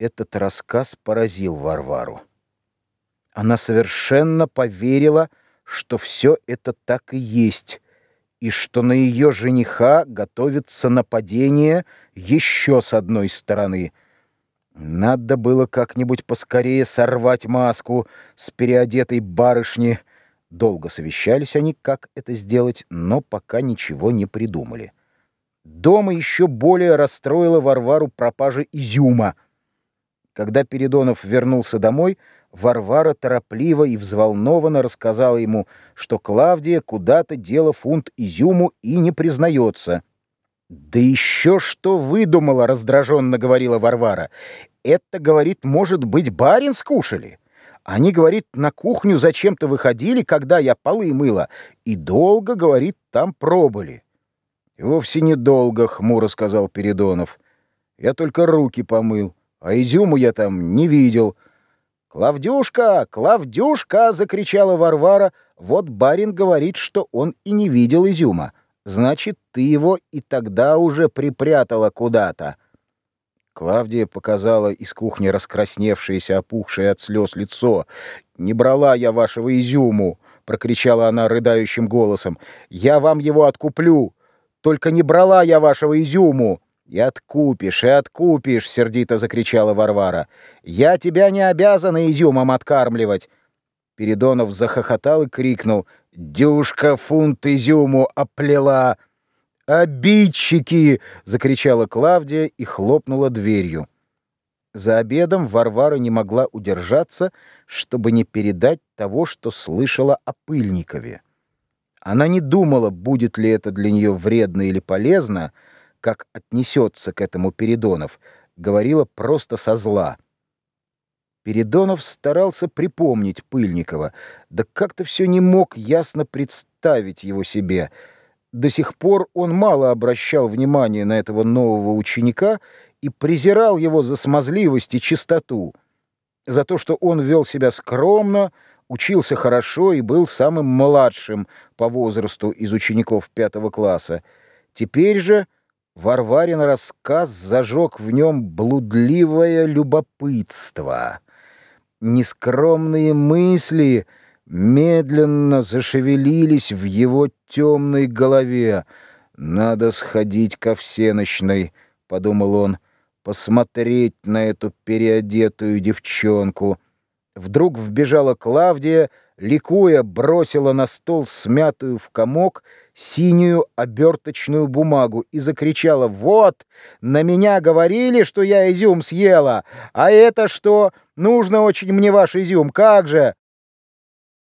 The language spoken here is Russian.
Этот рассказ поразил Варвару. Она совершенно поверила, что все это так и есть, и что на ее жениха готовится нападение еще с одной стороны. Надо было как-нибудь поскорее сорвать маску с переодетой барышни. Долго совещались они, как это сделать, но пока ничего не придумали. Дома еще более расстроила Варвару пропажа изюма — когда Передонов вернулся домой, Варвара торопливо и взволнованно рассказала ему, что Клавдия куда-то дела фунт изюму и не признается. «Да еще что выдумала!» — раздраженно говорила Варвара. «Это, говорит, может быть, барин скушали? Они, говорит, на кухню зачем-то выходили, когда я полы мыла, и долго, говорит, там пробыли». «И вовсе недолго», — хмуро сказал Передонов. «Я только руки помыл» а изюму я там не видел. «Клавдюшка! Клавдюшка!» — закричала Варвара. «Вот барин говорит, что он и не видел изюма. Значит, ты его и тогда уже припрятала куда-то». Клавдия показала из кухни раскрасневшееся, опухшее от слез лицо. «Не брала я вашего изюму!» — прокричала она рыдающим голосом. «Я вам его откуплю! Только не брала я вашего изюму!» «И откупишь, и откупишь!» — сердито закричала Варвара. «Я тебя не обязана изюмом откармливать!» Передонов захохотал и крикнул. «Дюшка фунт изюму оплела!» «Обидчики!» — закричала Клавдия и хлопнула дверью. За обедом Варвара не могла удержаться, чтобы не передать того, что слышала о Пыльникове. Она не думала, будет ли это для нее вредно или полезно, — как отнесется к этому Передонов, говорила просто со зла. Передонов старался припомнить Пыльникова, да как-то все не мог ясно представить его себе. До сих пор он мало обращал внимания на этого нового ученика и презирал его за смазливость и чистоту, за то, что он вел себя скромно, учился хорошо и был самым младшим по возрасту из учеников пятого класса. Теперь же... Варварин рассказ зажег в нем блудливое любопытство. Нескромные мысли медленно зашевелились в его темной голове. «Надо сходить ко всеночной», — подумал он, — «посмотреть на эту переодетую девчонку». Вдруг вбежала Клавдия, ликуя, бросила на стол смятую в комок синюю оберточную бумагу и закричала «Вот! На меня говорили, что я изюм съела! А это что? Нужно очень мне ваш изюм! Как же!»